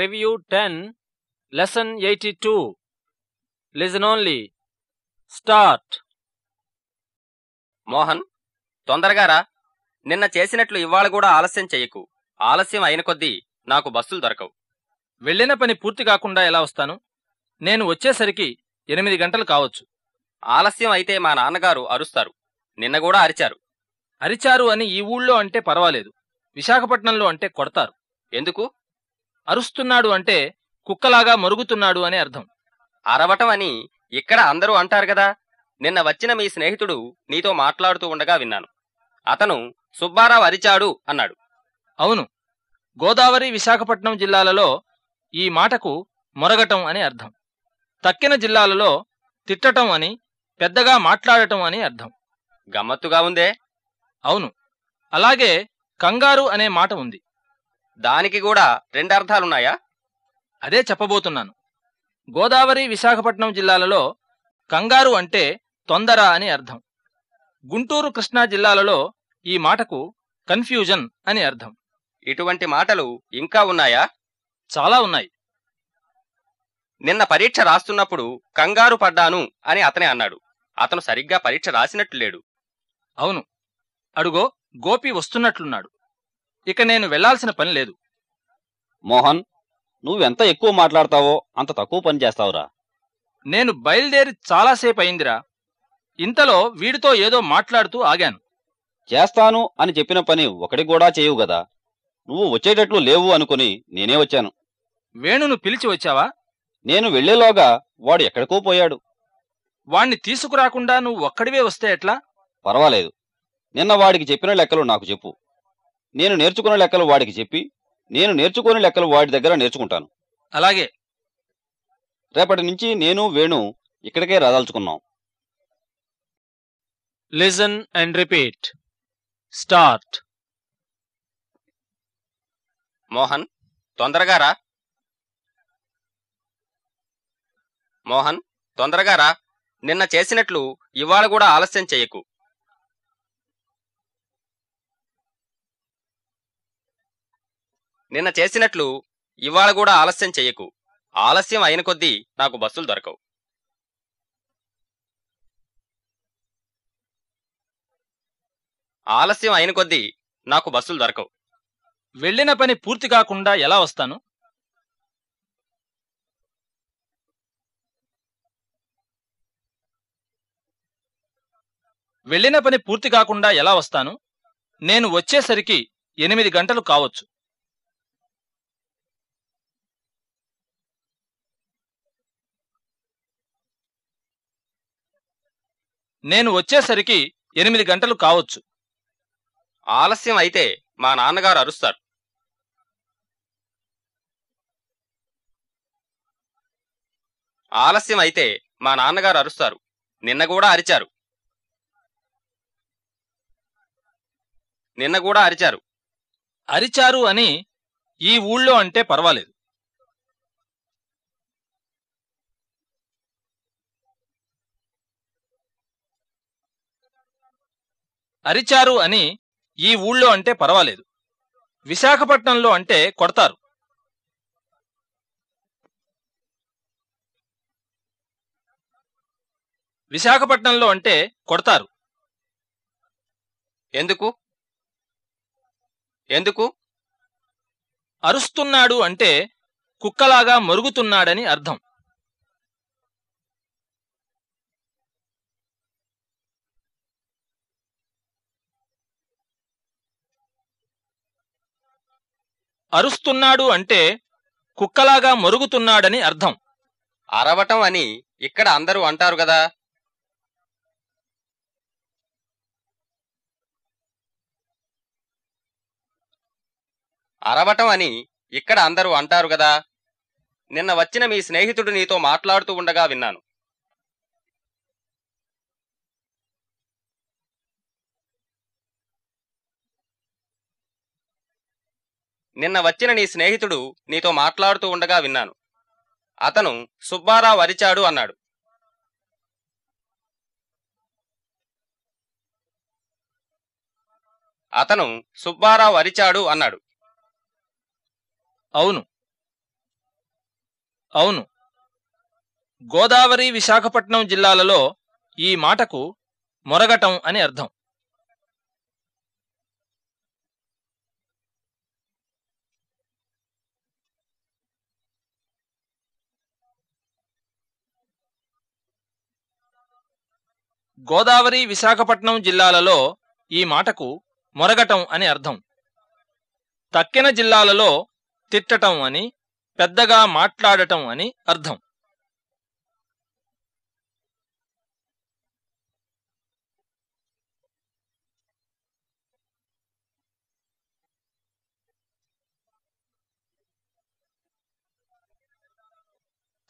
Review 10, Lesson 82. Listen only. Start. Mohan తొందరగా రా. నిన్న చేసినట్లు ఇవాళ కూడా ఆలస్యం చెయ్యకు ఆలస్యం అయిన కొద్దీ నాకు బస్సులు దొరకవు. వెళ్ళిన పని పూర్తి కాకుండా ఎలా వస్తాను? నేను వచ్చేసరికి ఎనిమిది గంటలు కావచ్చు. ఆలస్యం అయితే మా నాన్నగారు అరుస్తారు. నిన్న కూడా అరిచారు. అరిచారు అని ఈ ఊళ్ళో అంటే పర్వాలేదు. విశాఖపట్నంలో అంటే కొడతారు. ఎందుకు? అరుస్తున్నాడు అంటే కుక్కలాగా మరుగుతున్నాడు అని అర్థం. అరవటం అని ఇక్కడ అందరూ అంటారు కదా. నిన్న వచ్చిన మీ స్నేహితుడు నీతో మాట్లాడుతూ ఉండగా విన్నాను. అతను సుబ్బారావు అరిచాడు అన్నాడు. అవును. గోదావరి విశాఖపట్నం జిల్లాలలో ఈ మాటకు మొరగటం అని అర్థం. తక్కిన జిల్లాలలో తిట్టటం అని పెద్దగా మాట్లాడటం అని అర్థం. గమ్మత్తుగా ఉందే. అవును. అలాగే కంగారు అనే మాట ఉంది. దానికి కూడా రెండర్థాలున్నాయా? అదే చెప్పబోతున్నాను. గోదావరి విశాఖపట్నం జిల్లాలలో కంగారు అంటే తొందర అని అర్థం. గుంటూరు కృష్ణా జిల్లాలలో ఈ మాటకు కన్ఫ్యూజన్ అని అర్థం. ఇటువంటి మాటలు ఇంకా ఉన్నాయా? చాలా ఉన్నాయి. నిన్న పరీక్ష రాస్తున్నప్పుడు కంగారు పడ్డాను అని అతనే అన్నాడు. అతను సరిగ్గా పరీక్ష రాసినట్లు లేడు. అవును. అడుగో గోపి వస్తున్నట్లున్నాడు. ఇక నేను వెళ్ళాల్సిన పని లేదు. మోహన్ నువ్వెంత ఎక్కువ మాట్లాడతావో అంత తక్కువ పని చేస్తావురా. నేను బయలుదేరి చాలాసేపు అయిందిరా ఇంతలో వీడితో ఏదో మాట్లాడుతూ ఆగాను. చేస్తాను అని చెప్పిన పని ఒకటి కూడా చేయవు గదా నువ్వు వచ్చేటట్లు లేవు అనుకుని నేనే వచ్చాను. వేణును పిలిచి వచ్చావా? నేను వెళ్ళేలోగా వాడు ఎక్కడికో పోయాడు. వాణ్ణి తీసుకురాకుండా నువ్వు ఒక్కడివే వస్తే ఎట్లా? పర్వాలేదు. నిన్న వాడికి చెప్పిన లెక్కలు నాకు చెప్పు. నేను నేర్చుకున్న లెక్కలు వాడికి చెప్పి నేను నేర్చుకునే లెక్కలు వాడి దగ్గర నేర్చుకుంటాను. అలాగే. రేపటి నుంచి నేను వేణు ఇక్కడికే రాదాల్చుకున్నాం. Listen and repeat start Mohan తొందరగా రా. మోహన్ తొందరగా రా. నిన్న చేసినట్లు ఇవాళ కూడా ఆలస్యం చెయ్యకు నిన్న చేసినట్లు ఇవాళ కూడా ఆలస్యం చెయ్యకు ఆలస్యం అయిన కొద్దీ నాకు బస్సులు దొరకవు. ఆలస్యం అయిన కొద్దీ నాకు బస్సులు దొరకవు. వెళ్ళిన పని పూర్తి కాకుండా ఎలా వస్తాను? వెళ్ళిన పని పూర్తి కాకుండా ఎలా వస్తాను? నేను వచ్చేసరికి ఎనిమిది గంటలు కావచ్చు. నేను వచ్చేసరికి ఎనిమిది గంటలు కావచ్చు. ఆలస్యం అయితే మా నాన్నగారు అరుస్తారు. ఆలస్యం అయితే మా నాన్నగారు అరుస్తారు. నిన్న కూడా అరిచారు. నిన్న కూడా అరిచారు. అరిచారు అని ఈ ఊళ్ళో అంటే పర్వాలేదు. అరిచారు అని ఈ ఊళ్ళో అంటే పర్వాలేదు. విశాఖపట్నంలో అంటే కొడతారు. విశాఖపట్నంలో అంటే కొడతారు. ఎందుకు? ఎందుకు? అరుస్తున్నాడు అంటే కుక్కలాగా మరుగుతున్నాడని అర్థం. అరుస్తున్నాడు అంటే కుక్కలాగా మరుగుతున్నాడని అర్థం. అరవటం అని ఇక్కడ అందరూ అంటారు కదా. అరవటం అని ఇక్కడ అందరూ అంటారు కదా. నిన్న వచ్చిన మీ స్నేహితుడు నీతో మాట్లాడుతూ ఉండగా విన్నాను. నిన్న వచ్చిన నీ స్నేహితుడు నీతో మాట్లాడుతూ ఉండగా విన్నాను. అతను సుబ్బారావు అరిచాడు అన్నాడు. అతను సుబ్బారావు అరిచాడు అన్నాడు. అవును. అవును. గోదావరి విశాఖపట్నం జిల్లాలలో ఈ మాటకు మొరగటం అని అర్థం. గోదావరి విశాఖపట్నం జిల్లాలలో ఈ మాటకు మొరగటం అని అర్థం. తక్కిన జిల్లాలలో తిట్టటం అని పెద్దగా మాట్లాడటం అని అర్థం.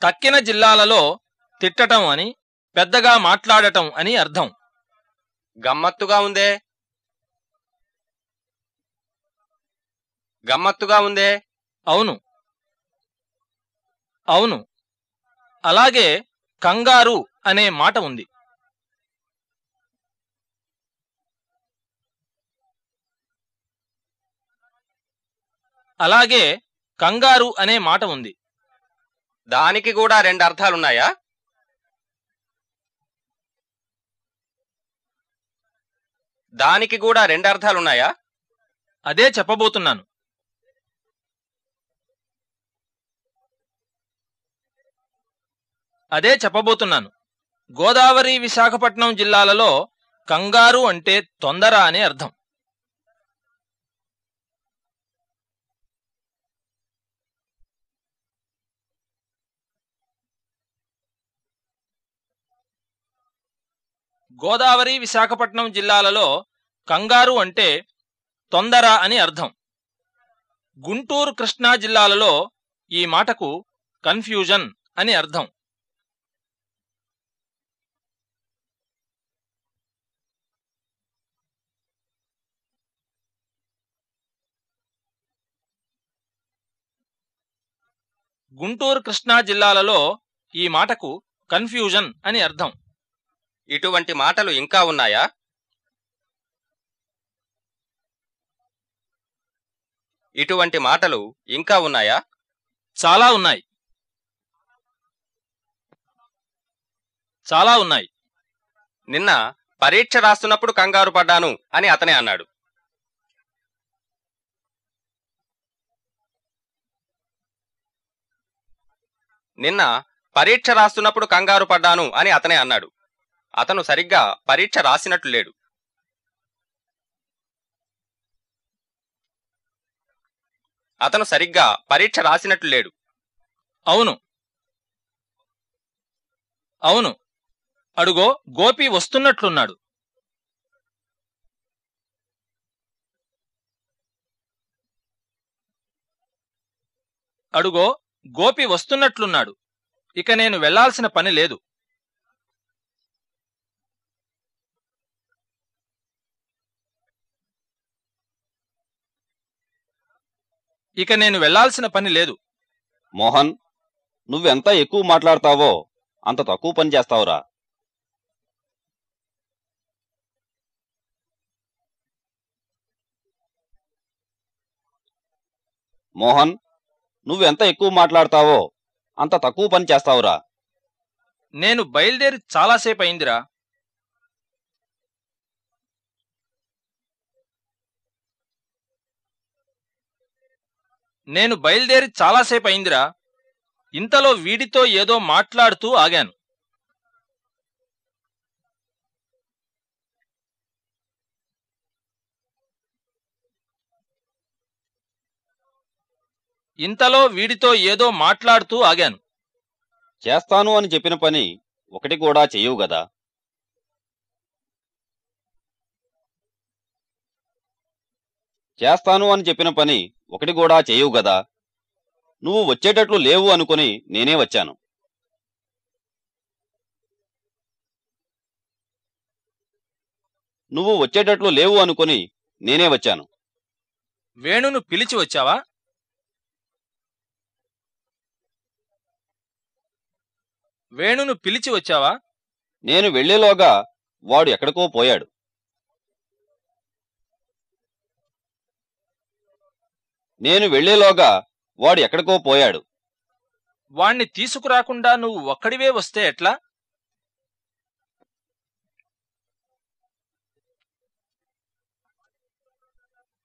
తక్కిన జిల్లాలలో తిట్టటం అని పెద్దగా మాట్లాడటం అని అర్థం. గమ్మత్తుగా ఉందే. గమ్మత్తుగా ఉందే. అవును. అవును. అలాగే కంగారు అనే మాట ఉంది. అలాగే కంగారు అనే మాట ఉంది. దానికి కూడా రెండు అర్థాలున్నాయా? దానికి కూడా రెండు అర్థాలున్నాయా? అదే చెప్పబోతున్నాను. అదే చెప్పబోతున్నాను. గోదావరి విశాఖపట్నం జిల్లాలలో కంగారు అంటే తొందర అని అర్థం. గోదావరి విశాఖపట్నం జిల్లాలలో కంగారు అంటే తొందర అని అర్థం. గుంటూరు కృష్ణా జిల్లాలలో ఈ మాటకు కన్ఫ్యూజన్ అని అర్థం. గుంటూరు కృష్ణా జిల్లాలలో ఈ మాటకు కన్ఫ్యూజన్ అని అర్థం. ఇటువంటి మాటలు ఇంకా ఉన్నాయా? ఇటువంటి మాటలు ఇంకా ఉన్నాయా? చాలా ఉన్నాయి. చాలా ఉన్నాయి. నిన్న పరీక్ష రాస్తున్నప్పుడు కంగారు పడ్డాను అని అతనే అన్నాడు. నిన్న పరీక్ష రాస్తున్నప్పుడు కంగారు పడ్డాను అని అతనే అన్నాడు. అతను సరిగ్గా పరీక్ష రాసినట్లు లేడు. అతను సరిగ్గా పరీక్ష రాసినట్లు లేడు. అవును. అవును. అడుగో గోపి వస్తున్నట్లున్నాడు. అడుగో గోపి వస్తున్నట్లున్నాడు. ఇక నేను వెళ్ళాల్సిన పని లేదు. ఇక నేను వెళ్ళాల్సిన పని లేదు. మోహన్ నువ్వెంత ఎక్కువ మాట్లాడతావో అంత తక్కువ పని చేస్తావురా. మోహన్ నువ్వెంత ఎక్కువ మాట్లాడతావో అంత తక్కువ పని చేస్తావురా. నేను బయలుదేరి చాలాసేపు అయిందిరా. నేను బయలుదేరి చాలాసేపు అయిందిరా ఇంతలో వీడితో ఏదో మాట్లాడుతూ ఆగాను. ఇంతలో వీడితో ఏదో మాట్లాడుతూ ఆగాను. చేస్తాను అని చెప్పిన పని ఒకటి కూడా చెయ్యవు గదా. చేస్తాను అని చెప్పిన పని ఒకటి కూడా చెయ్యవు గదా. నువ్వు వచ్చేటట్లు లేవు అనుకుని నేనే వచ్చాను. నువ్వు వచ్చేటట్లు లేవు అనుకుని నేనే వచ్చాను. వేణును పిలిచి వచ్చావా? వేణును పిలిచి వచ్చావా? నేను వెళ్ళేలోగా వాడు ఎక్కడికో పోయాడు. నేను వెళ్ళేలోగా వాడు ఎక్కడికో పోయాడు. వాణ్ణి తీసుకురాకుండా నువ్వు ఒక్కడివే వస్తే ఎట్లా?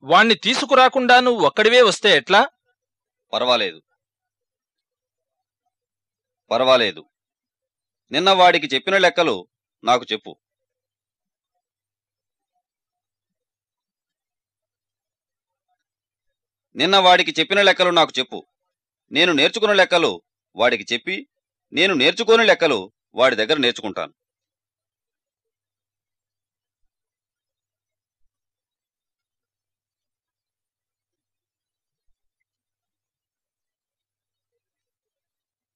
వాణ్ణి తీసుకురాకుండా నువ్వు ఒక్కడివే వస్తే ఎట్లా? పర్వాలేదు. పర్వాలేదు. నిన్న వాడికి చెప్పిన లెక్కలు నాకు చెప్పు. నిన్న వాడికి చెప్పిన లెక్కలు నాకు చెప్పు. నేను నేర్చుకున్న లెక్కలు వాడికి చెప్పి నేను నేర్చుకోని లెక్కలు వాడి దగ్గర నేర్చుకుంటాను.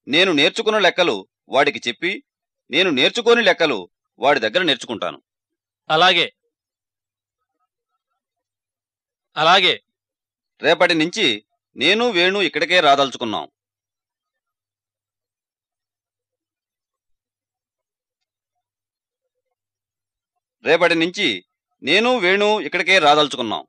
నేను నేర్చుకున్న లెక్కలు వాడికి చెప్పి నేను నేర్చుకోని లెక్కలు వాడి దగ్గర నేర్చుకుంటాను. అలాగే. అలాగే. రేపటి నుంచి నేను వేణు ఇక్కడికే రాదలుచుకున్నాం. రేపటి నుంచి నేను వేణు ఇక్కడికే రాదలుచుకున్నాం.